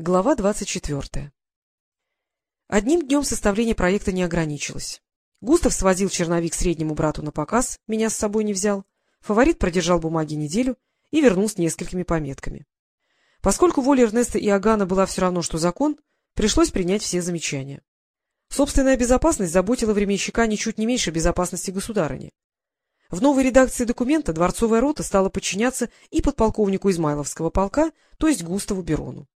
Глава двадцать четвертая Одним днем составление проекта не ограничилось. Густав свозил черновик среднему брату на показ, меня с собой не взял. Фаворит продержал бумаги неделю и вернул с несколькими пометками. Поскольку воля Эрнеста и Агана была все равно, что закон, пришлось принять все замечания. Собственная безопасность заботила временщика ничуть не меньше безопасности государыни. В новой редакции документа дворцовая рота стала подчиняться и подполковнику Измайловского полка, то есть Густаву Берону.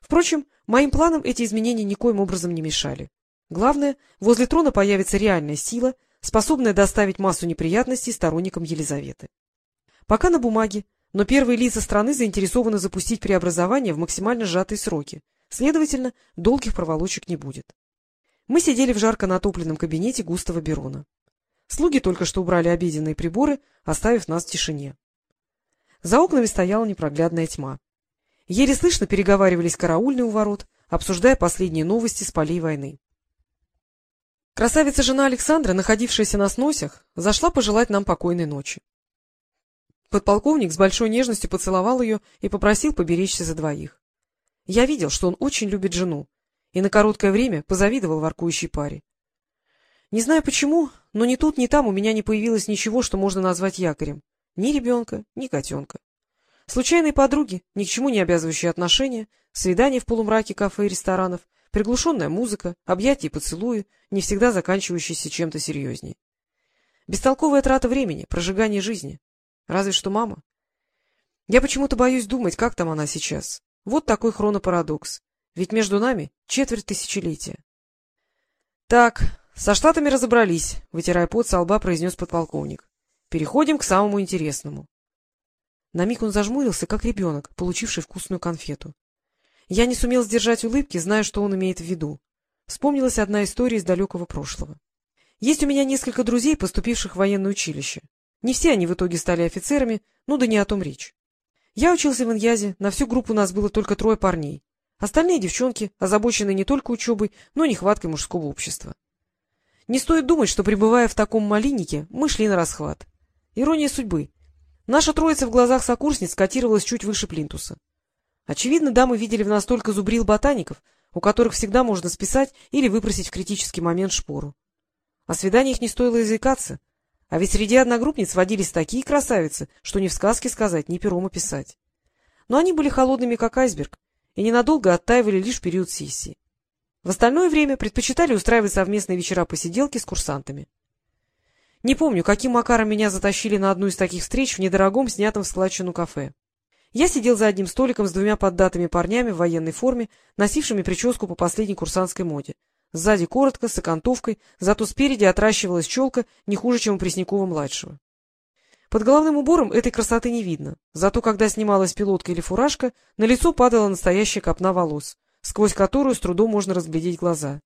Впрочем, моим планам эти изменения никоим образом не мешали. Главное, возле трона появится реальная сила, способная доставить массу неприятностей сторонникам Елизаветы. Пока на бумаге, но первые лица страны заинтересованы запустить преобразование в максимально сжатые сроки, следовательно, долгих проволочек не будет. Мы сидели в жарко натопленном кабинете Густава Берона. Слуги только что убрали обеденные приборы, оставив нас в тишине. За окнами стояла непроглядная тьма. Еле слышно переговаривались караульные у ворот, обсуждая последние новости с полей войны. Красавица-жена Александра, находившаяся на сносях, зашла пожелать нам покойной ночи. Подполковник с большой нежностью поцеловал ее и попросил поберечься за двоих. Я видел, что он очень любит жену, и на короткое время позавидовал воркующей паре. Не знаю почему, но ни тут, ни там у меня не появилось ничего, что можно назвать якорем. Ни ребенка, ни котенка. Случайные подруги, ни к чему не обязывающие отношения, свидания в полумраке кафе и ресторанов, приглушенная музыка, объятия и поцелуи, не всегда заканчивающиеся чем-то серьезнее. Бестолковая трата времени, прожигание жизни. Разве что мама. Я почему-то боюсь думать, как там она сейчас. Вот такой хронопарадокс. Ведь между нами четверть тысячелетия. — Так, со штатами разобрались, — вытирая пот со лба, произнес подполковник. — Переходим к самому интересному. На миг он зажмурился, как ребенок, получивший вкусную конфету. Я не сумел сдержать улыбки, зная, что он имеет в виду. Вспомнилась одна история из далекого прошлого. Есть у меня несколько друзей, поступивших в военное училище. Не все они в итоге стали офицерами, ну да не о том речь. Я учился в Иньязе, на всю группу нас было только трое парней. Остальные девчонки, озабоченные не только учебой, но и нехваткой мужского общества. Не стоит думать, что, пребывая в таком малиннике, мы шли на расхват. Ирония судьбы. Наша троица в глазах сокурсниц котировалась чуть выше плинтуса. Очевидно, дамы видели в нас только зубрил ботаников, у которых всегда можно списать или выпросить в критический момент шпору. О свиданиях не стоило изыкаться, а ведь среди одногруппниц водились такие красавицы, что ни в сказке сказать, ни пером описать. Но они были холодными, как айсберг, и ненадолго оттаивали лишь в период сессии. В остальное время предпочитали устраивать совместные вечера-посиделки с курсантами. Не помню, каким макаром меня затащили на одну из таких встреч в недорогом, снятом в складчину кафе. Я сидел за одним столиком с двумя поддатыми парнями в военной форме, носившими прическу по последней курсантской моде. Сзади коротко, с окантовкой, зато спереди отращивалась челка не хуже, чем у Преснякова-младшего. Под головным убором этой красоты не видно, зато когда снималась пилотка или фуражка, на лицо падала настоящая копна волос, сквозь которую с трудом можно разглядеть глаза.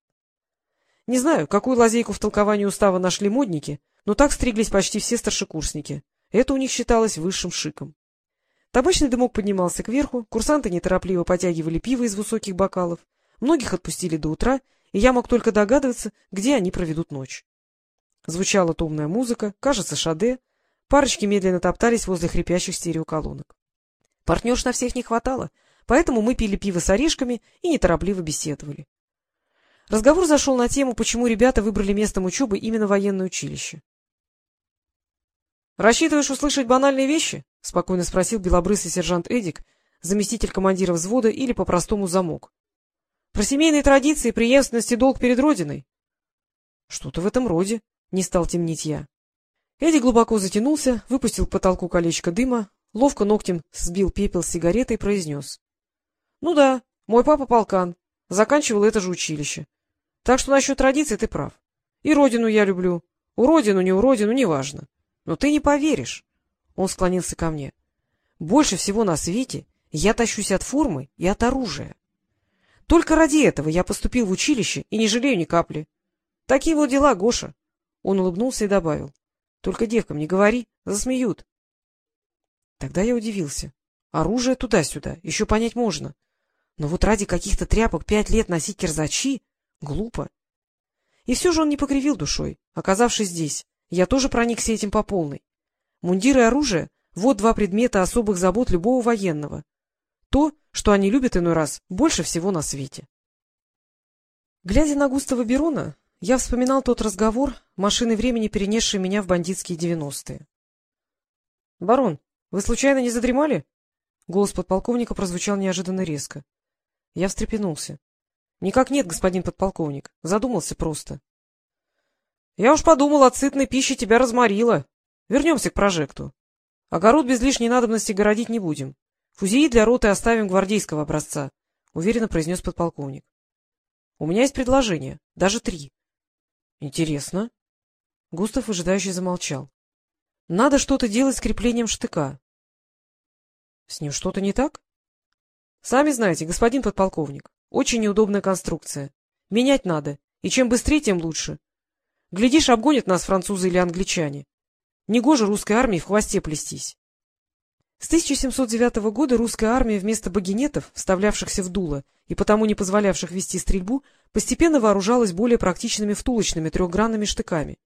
Не знаю, какую лазейку в толковании устава нашли модники, но так стриглись почти все старшекурсники. Это у них считалось высшим шиком. Табачный дымок поднимался кверху, курсанты неторопливо потягивали пиво из высоких бокалов, многих отпустили до утра, и я мог только догадываться, где они проведут ночь. Звучала томная музыка, кажется, шаде, парочки медленно топтались возле хрипящих стереоколонок. Партнерш на всех не хватало, поэтому мы пили пиво с орешками и неторопливо беседовали. Разговор зашел на тему, почему ребята выбрали местом учебы именно военное училище. — Рассчитываешь услышать банальные вещи? — спокойно спросил белобрысый сержант Эдик, заместитель командира взвода или по-простому замок. — Про семейные традиции, преемственность и долг перед Родиной? — Что-то в этом роде, — не стал темнить я. Эдик глубоко затянулся, выпустил к потолку колечко дыма, ловко ногтем сбил пепел с сигаретой и произнес. — Ну да, мой папа полкан, заканчивал это же училище. Так что насчет традиций ты прав. И родину я люблю. Уродину, не уродину, неважно. Но ты не поверишь. Он склонился ко мне. Больше всего на свете я тащусь от формы и от оружия. Только ради этого я поступил в училище и не жалею ни капли. Такие вот дела, Гоша. Он улыбнулся и добавил. Только девкам не говори, засмеют. Тогда я удивился. Оружие туда-сюда, еще понять можно. Но вот ради каких-то тряпок пять лет носить кирзачи — глупо. И все же он не покривил душой, оказавшись здесь. Я тоже проникся этим по полной. Мундир и оружие — вот два предмета особых забот любого военного. то, что они любят иной раз больше всего на свете. Глядя на Густава Берона, я вспоминал тот разговор, машины времени, перенесшие меня в бандитские девяностые. — Барон, вы случайно не задремали? Голос подполковника прозвучал неожиданно резко. Я встрепенулся. — Никак нет, господин подполковник. Задумался просто. — Я уж подумал, от сытной пищи тебя разморило. Вернемся к прожекту. Огород без лишней надобности городить не будем. Фузии для роты оставим гвардейского образца, — уверенно произнес подполковник. — У меня есть предложение, даже три. — Интересно. Густав выжидающе замолчал. — Надо что-то делать с креплением штыка. — С ним что-то не так? — Сами знаете, господин подполковник, очень неудобная конструкция. Менять надо, и чем быстрее, тем лучше. Глядишь, обгонят нас французы или англичане. Негоже русской армии в хвосте плестись. С 1709 года русская армия вместо багинетов, вставлявшихся в дуло и потому не позволявших вести стрельбу, постепенно вооружалась более практичными втулочными трехгранными штыками.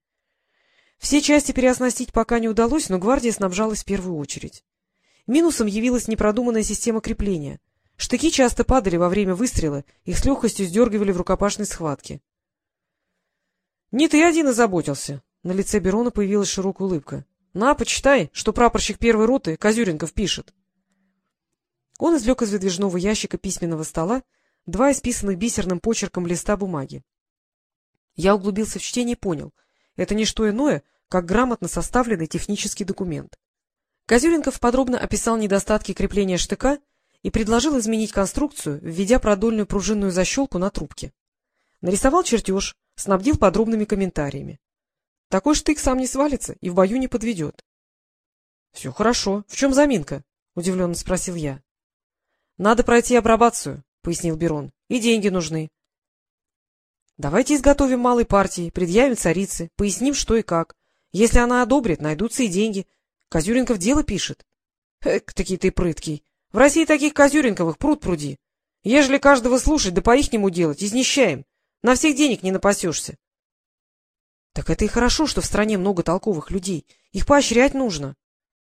Все части переоснастить пока не удалось, но гвардия снабжалась в первую очередь. Минусом явилась непродуманная система крепления. Штыки часто падали во время выстрела, их с легкостью сдергивали в рукопашной схватке. — Не ты один озаботился. На лице Берона появилась широкая улыбка. — На, почитай, что прапорщик первой роты Козюренков пишет. Он извлек из выдвижного ящика письменного стола два исписанных бисерным почерком листа бумаги. Я углубился в чтение и понял — это не что иное, как грамотно составленный технический документ. Козюренков подробно описал недостатки крепления штыка и предложил изменить конструкцию, введя продольную пружинную защелку на трубке. Нарисовал чертеж, снабдил подробными комментариями. Такой штык сам не свалится и в бою не подведет. — Все хорошо. В чем заминка? — удивленно спросил я. — Надо пройти апробацию, — пояснил Берон. — И деньги нужны. — Давайте изготовим малой партии, предъявим царице, поясним, что и как. Если она одобрит, найдутся и деньги. Козюренков дело пишет. — Эк, такие ты прыткий. В России таких Козюренковых пруд пруди. Ежели каждого слушать да по-ихнему делать, изнищаем. На всех денег не напасешься. — Так это и хорошо, что в стране много толковых людей. Их поощрять нужно.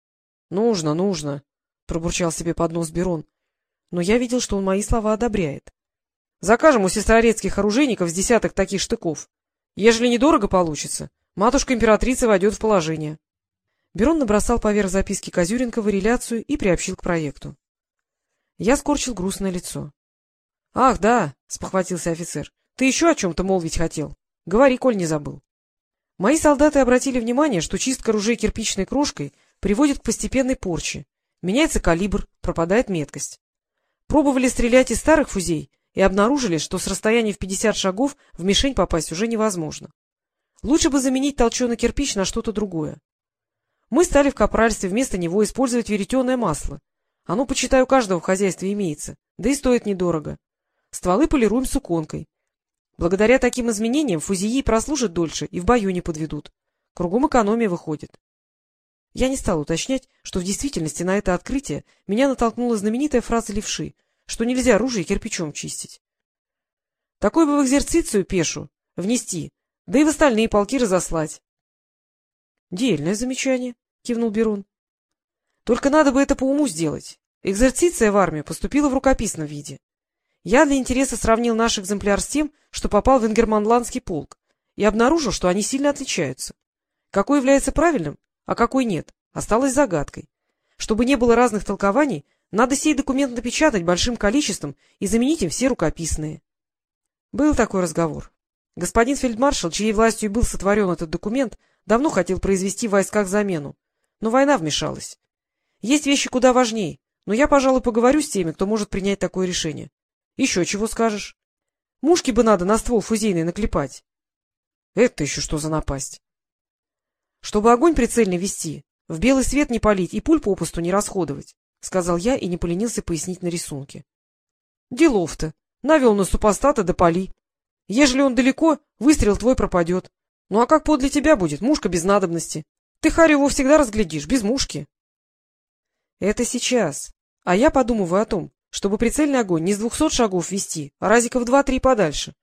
— Нужно, нужно, — пробурчал себе под нос Берон. Но я видел, что он мои слова одобряет. — Закажем у сестрорецких оружейников с десяток таких штыков. Ежели недорого получится, матушка-императрица войдет в положение. Берон набросал поверх записки Козюренкова реляцию и приобщил к проекту. Я скорчил грустное лицо. — Ах, да, — спохватился офицер. Ты еще о чем-то молвить хотел? Говори, коль не забыл. Мои солдаты обратили внимание, что чистка ружей кирпичной крошкой приводит к постепенной порче. Меняется калибр, пропадает меткость. Пробовали стрелять из старых фузей и обнаружили, что с расстояния в 50 шагов в мишень попасть уже невозможно. Лучше бы заменить толченый кирпич на что-то другое. Мы стали в капральстве вместо него использовать веретеное масло. Оно, почитаю, у каждого в хозяйстве имеется, да и стоит недорого. Стволы полируем суконкой. Благодаря таким изменениям фузии прослужат дольше и в бою не подведут. Кругом экономия выходит. Я не стал уточнять, что в действительности на это открытие меня натолкнула знаменитая фраза левши, что нельзя оружие кирпичом чистить. Такой бы в экзерцицию пешу внести, да и в остальные полки разослать. — Дельное замечание, — кивнул Берун. — Только надо бы это по уму сделать. Экзерциция в армию поступила в рукописном виде. Я для интереса сравнил наш экземпляр с тем, что попал в Ингерманландский полк, и обнаружил, что они сильно отличаются. Какой является правильным, а какой нет, осталось загадкой. Чтобы не было разных толкований, надо сей документ напечатать большим количеством и заменить им все рукописные. Был такой разговор. Господин фельдмаршал, чьей властью был сотворен этот документ, давно хотел произвести в войсках замену, но война вмешалась. Есть вещи куда важнее, но я, пожалуй, поговорю с теми, кто может принять такое решение. Еще чего скажешь? Мушки бы надо на ствол фузейный наклепать. Это еще что за напасть? Чтобы огонь прицельно вести, в белый свет не палить и пуль попусту не расходовать, — сказал я и не поленился пояснить на рисунке. Делов-то. Навел на супостата да пали. Ежели он далеко, выстрел твой пропадет. Ну а как подле тебя будет? Мушка без надобности. Ты Харю его всегда разглядишь, без мушки. Это сейчас. А я подумываю о том, чтобы прицельный огонь не с двухсот шагов вести, а разиков два-три подальше.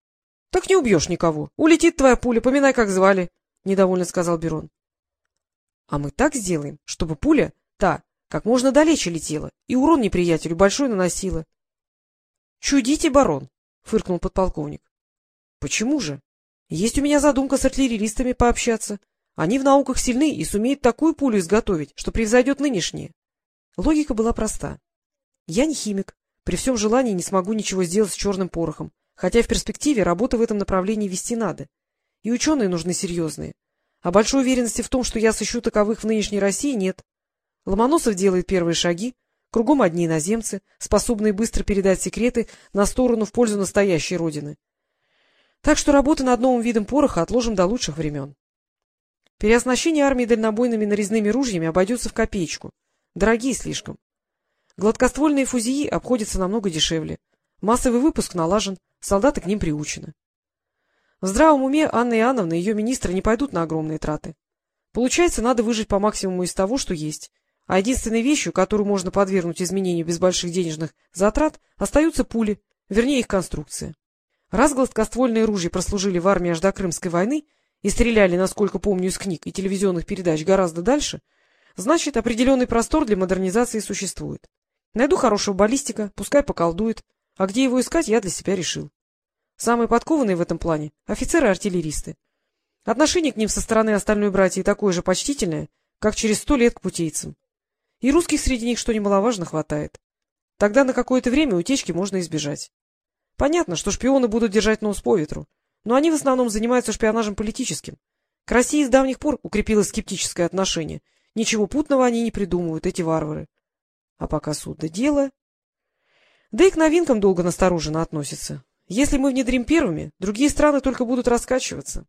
— Так не убьешь никого. Улетит твоя пуля, поминай, как звали, — недовольно сказал Берон. — А мы так сделаем, чтобы пуля, та, Как можно далече летела, и урон неприятелю большой наносила. — Чудите, барон, — фыркнул подполковник. — Почему же? Есть у меня задумка с артиллеристами пообщаться. Они в науках сильны и сумеют такую пулю изготовить, что превзойдет нынешние. Логика была проста. Я не химик, при всем желании не смогу ничего сделать с черным порохом, хотя в перспективе работы в этом направлении вести надо. И ученые нужны серьезные. А большой уверенности в том, что я сыщу таковых в нынешней России, нет. Ломоносов делает первые шаги, кругом одни иноземцы, способные быстро передать секреты на сторону в пользу настоящей родины. Так что работу над новым видом пороха отложим до лучших времен. Переоснащение армии дальнобойными нарезными ружьями обойдется в копеечку. Дорогие слишком. Гладкоствольные фузии обходятся намного дешевле. Массовый выпуск налажен, солдаты к ним приучены. В здравом уме Анна Иоанновна и ее министры не пойдут на огромные траты. Получается, надо выжить по максимуму из того, что есть. А единственной вещью, которую можно подвергнуть изменению без больших денежных затрат, остаются пули, вернее их конструкция. Раз гладкоствольные ружья прослужили в армии аж до Крымской войны и стреляли, насколько помню из книг и телевизионных передач, гораздо дальше, значит, определенный простор для модернизации существует. Найду хорошего баллистика, пускай поколдует, а где его искать, я для себя решил. Самые подкованные в этом плане — офицеры-артиллеристы. Отношение к ним со стороны остальной братьи такое же почтительное, как через сто лет к путейцам. И русских среди них, что немаловажно, хватает. Тогда на какое-то время утечки можно избежать. Понятно, что шпионы будут держать нос по ветру, но они в основном занимаются шпионажем политическим. К России с давних пор укрепилось скептическое отношение. Ничего путного они не придумывают, эти варвары. А пока суд да дело... Да и к новинкам долго настороженно относятся. Если мы внедрим первыми, другие страны только будут раскачиваться.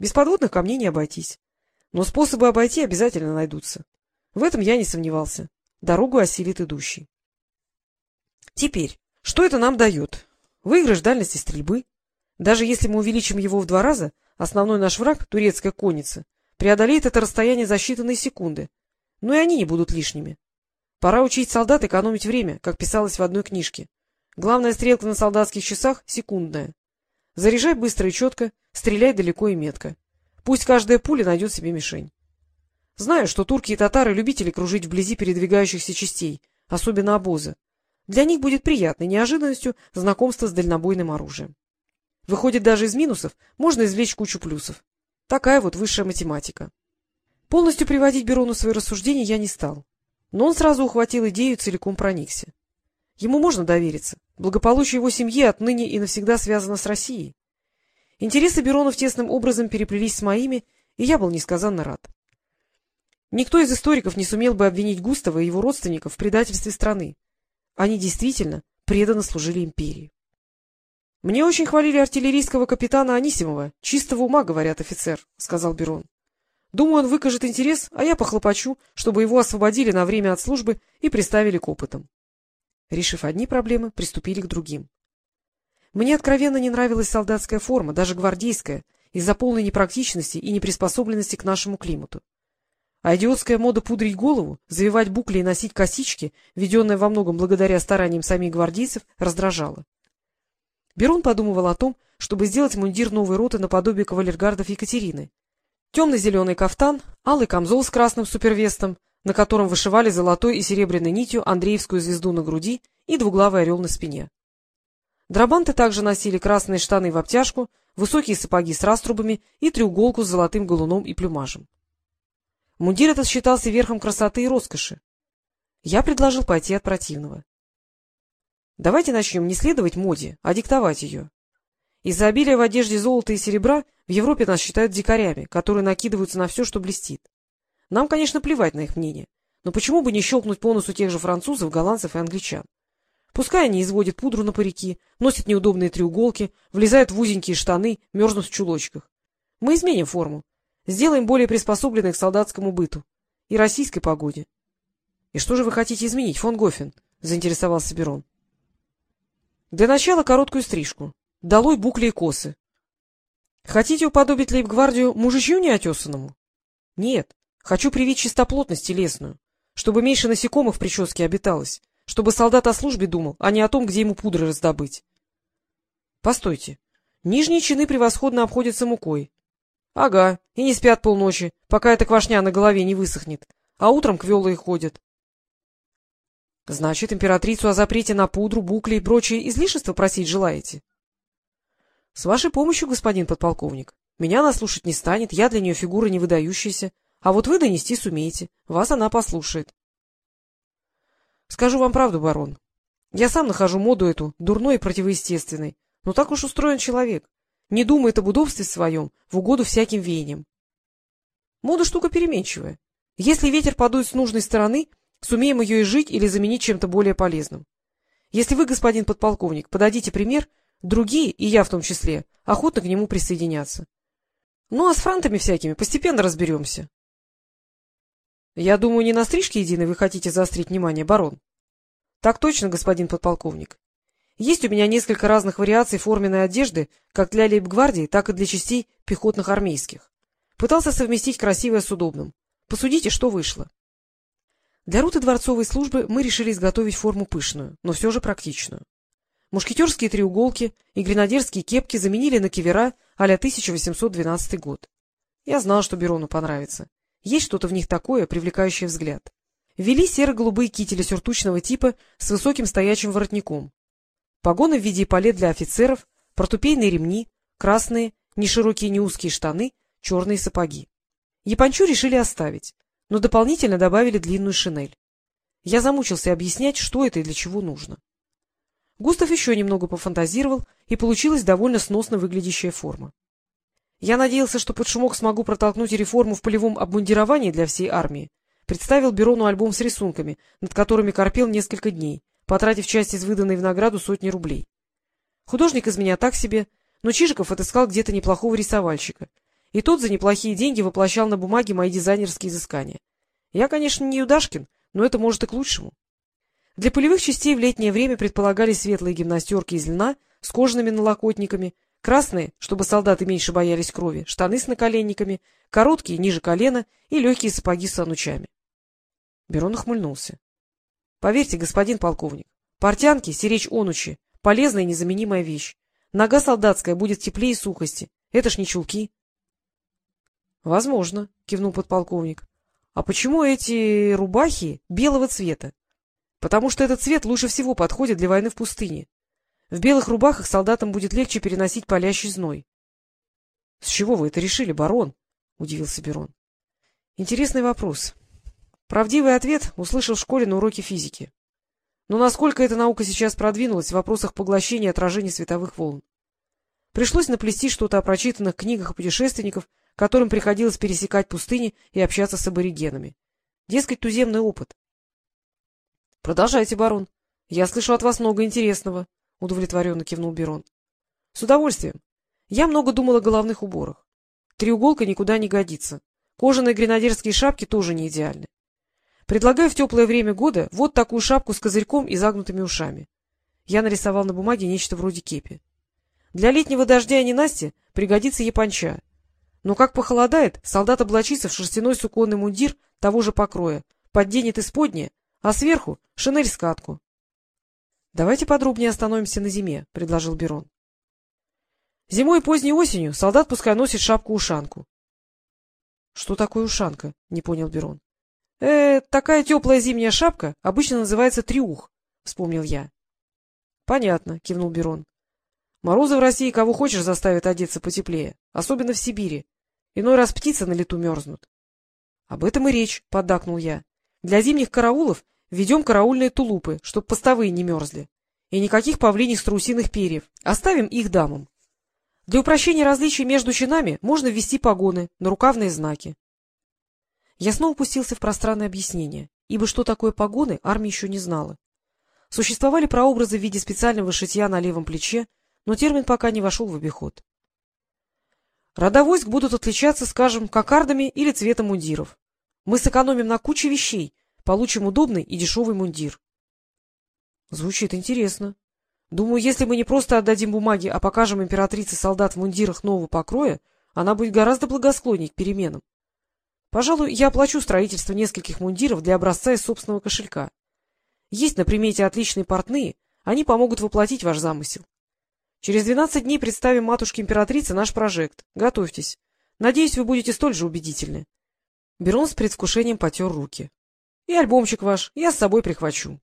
Без подводных камней не обойтись. Но способы обойти обязательно найдутся. В этом я не сомневался. Дорогу осилит идущий. Теперь, что это нам дает? Выигрыш дальности стрельбы. Даже если мы увеличим его в два раза, основной наш враг, турецкая конница, преодолеет это расстояние за считанные секунды. Но и они не будут лишними. Пора учить солдат экономить время, как писалось в одной книжке. Главная стрелка на солдатских часах — секундная. Заряжай быстро и четко, стреляй далеко и метко. Пусть каждая пуля найдет себе мишень. Знаю, что турки и татары — любители кружить вблизи передвигающихся частей, особенно обоза. Для них будет приятной неожиданностью знакомство с дальнобойным оружием. Выходит, даже из минусов можно извлечь кучу плюсов. Такая вот высшая математика. Полностью приводить Берону свои рассуждения я не стал. Но он сразу ухватил идею и целиком проникся. Ему можно довериться. Благополучие его семьи отныне и навсегда связано с Россией. Интересы Беронов тесным образом переплелись с моими, и я был несказанно рад. Никто из историков не сумел бы обвинить Густава и его родственников в предательстве страны. Они действительно преданно служили империи. — Мне очень хвалили артиллерийского капитана Анисимова. Чистого ума, говорят офицер, — сказал Берон. — Думаю, он выкажет интерес, а я похлопочу, чтобы его освободили на время от службы и приставили к опытам. Решив одни проблемы, приступили к другим. Мне откровенно не нравилась солдатская форма, даже гвардейская, из-за полной непрактичности и неприспособленности к нашему климату. А идиотская мода пудрить голову, завивать букли и носить косички, введенная во многом благодаря стараниям самих гвардейцев, раздражала. Берун подумывал о том, чтобы сделать мундир новой роты наподобие кавалергардов Екатерины. Темно-зеленый кафтан, алый камзол с красным супервестом, на котором вышивали золотой и серебряной нитью Андреевскую звезду на груди и двуглавый орел на спине. Драбанты также носили красные штаны в обтяжку, высокие сапоги с раструбами и треуголку с золотым галуном и плюмажем. Мундир этот считался верхом красоты и роскоши. Я предложил пойти от противного. Давайте начнем не следовать моде, а диктовать ее. Из-за обилия в одежде золота и серебра в Европе нас считают дикарями, которые накидываются на все, что блестит. Нам, конечно, плевать на их мнение, но почему бы не щелкнуть по носу тех же французов, голландцев и англичан? Пускай они изводят пудру на парики, носят неудобные треуголки, влезают в узенькие штаны, мерзнут в чулочках. Мы изменим форму, Сделаем более приспособленной к солдатскому быту и российской погоде. — И что же вы хотите изменить, фон Гофен? — заинтересовался Берон. — Для начала короткую стрижку. Долой букли и косы. — Хотите уподобить лейб-гвардию мужичью неотесанному? — Нет. Хочу привить чистоплотность телесную, чтобы меньше насекомых в прическе обиталось, чтобы солдат о службе думал, а не о том, где ему пудры раздобыть. — Постойте. Нижние чины превосходно обходятся мукой, — Ага, и не спят полночи, пока эта квашня на голове не высохнет. а утром квелые ходят. — Значит, императрицу о запрете на пудру, букли и прочие излишества просить желаете? — С вашей помощью, господин подполковник. Меня она слушать не станет, я для нее фигура не выдающаяся, а вот вы донести сумеете, вас она послушает. — Скажу вам правду, барон. Я сам нахожу моду эту, дурной и противоестественной, но так уж устроен человек. Не думает об удобстве своем, в угоду всяким веяниям. Мода штука переменчивая. Если ветер подует с нужной стороны, сумеем ее изжить или заменить чем-то более полезным. Если вы, господин подполковник, подадите пример, другие, и я в том числе, охотно к нему присоединятся. Ну, а с франтами всякими постепенно разберемся. — Я думаю, не на стрижке единой вы хотите заострить внимание, барон? — Так точно, господин подполковник. Есть у меня несколько разных вариаций форменной одежды, как для лейб-гвардии, так и для частей пехотных армейских. Пытался совместить красивое с удобным. Посудите, что вышло. Для руты дворцовой службы мы решили изготовить форму пышную, но все же практичную. Мушкетерские треуголки и гренадерские кепки заменили на кивера а-ля 1812 год. Я знал, что Берону понравится. Есть что-то в них такое, привлекающее взгляд. Ввели серо-голубые кители сюртучного типа с высоким стоячим воротником, Погоны в виде палет для офицеров, портупейные ремни, красные, не широкие, не узкие штаны, черные сапоги. Япончу решили оставить, но дополнительно добавили длинную шинель. Я замучился объяснять, что это и для чего нужно. Густав еще немного пофантазировал, и получилась довольно сносно выглядящая форма. Я надеялся, что под шумок смогу протолкнуть реформу в полевом обмундировании для всей армии. Представил Берону альбом с рисунками, над которыми корпел несколько дней, потратив часть из выданной в награду сотни рублей. Художник из меня так себе, но Чижиков отыскал где-то неплохого рисовальщика, и тот за неплохие деньги воплощал на бумаге мои дизайнерские изыскания. Я, конечно, не Юдашкин, но это может и к лучшему. Для полевых частей в летнее время предполагались светлые гимнастерки из льна с кожаными налокотниками, красные, чтобы солдаты меньше боялись крови, штаны с наколенниками, короткие, ниже колена и легкие сапоги с анучами. Берон ухмыльнулся. Поверьте, господин полковник, портянки, сиречь онучи — полезная и незаменимая вещь. Нога солдатская будет теплее и сухости. Это ж не чулки. — Возможно, — кивнул подполковник. — А почему эти рубахи белого цвета? — Потому что этот цвет лучше всего подходит для войны в пустыне. В белых рубахах солдатам будет легче переносить палящий зной. — С чего вы это решили, барон? — удивился Берон. — Интересный вопрос. Правдивый ответ услышал в школе на уроке физики. Но насколько эта наука сейчас продвинулась в вопросах поглощения и отражения световых волн? Пришлось наплести что-то о прочитанных книгах путешественников, которым приходилось пересекать пустыни и общаться с аборигенами. Дескать, туземный опыт. — Продолжайте, барон. Я слышу от вас много интересного, — удовлетворенно кивнул Берон. — С удовольствием. Я много думал о головных уборах. Треуголка никуда не годится. Кожаные гренадерские шапки тоже не идеальны. Предлагаю в теплое время года вот такую шапку с козырьком и загнутыми ушами. Я нарисовал на бумаге нечто вроде кепи. Для летнего дождя и ненасти пригодится японча. Но как похолодает, солдат облачится в шерстяной суконный мундир того же покроя, подденет исподнее, а сверху — шинель-скатку. — Давайте подробнее остановимся на зиме, — предложил Берон. Зимой и поздней осенью солдат пускай носит шапку-ушанку. — Что такое ушанка? — не понял Берон. — Э, такая теплая зимняя шапка обычно называется триух, — вспомнил я. — Понятно, — кивнул Берон. — Морозы в России кого хочешь заставят одеться потеплее, особенно в Сибири. Иной раз птицы на лету мерзнут. — Об этом и речь, — поддакнул я. — Для зимних караулов введем караульные тулупы, чтоб постовые не мерзли. И никаких павлиних страусиных перьев. Оставим их дамам. Для упрощения различий между чинами можно ввести погоны, нарукавные знаки. Я снова пустился в пространное объяснение, ибо что такое погоны, армия еще не знала. Существовали прообразы в виде специального шитья на левом плече, но термин пока не вошел в обиход. Рода войск будут отличаться, скажем, кокардами или цветом мундиров. Мы сэкономим на куче вещей, получим удобный и дешевый мундир. Звучит интересно. Думаю, если мы не просто отдадим бумаги, а покажем императрице солдат в мундирах нового покроя, она будет гораздо благосклонней к переменам. Пожалуй, я оплачу строительство нескольких мундиров для образца из собственного кошелька. Есть на примете отличные портные, они помогут воплотить ваш замысел. Через двенадцать дней представим матушке-императрице наш прожект. Готовьтесь. Надеюсь, вы будете столь же убедительны. Берон с предвкушением потер руки. — И альбомчик ваш я с собой прихвачу.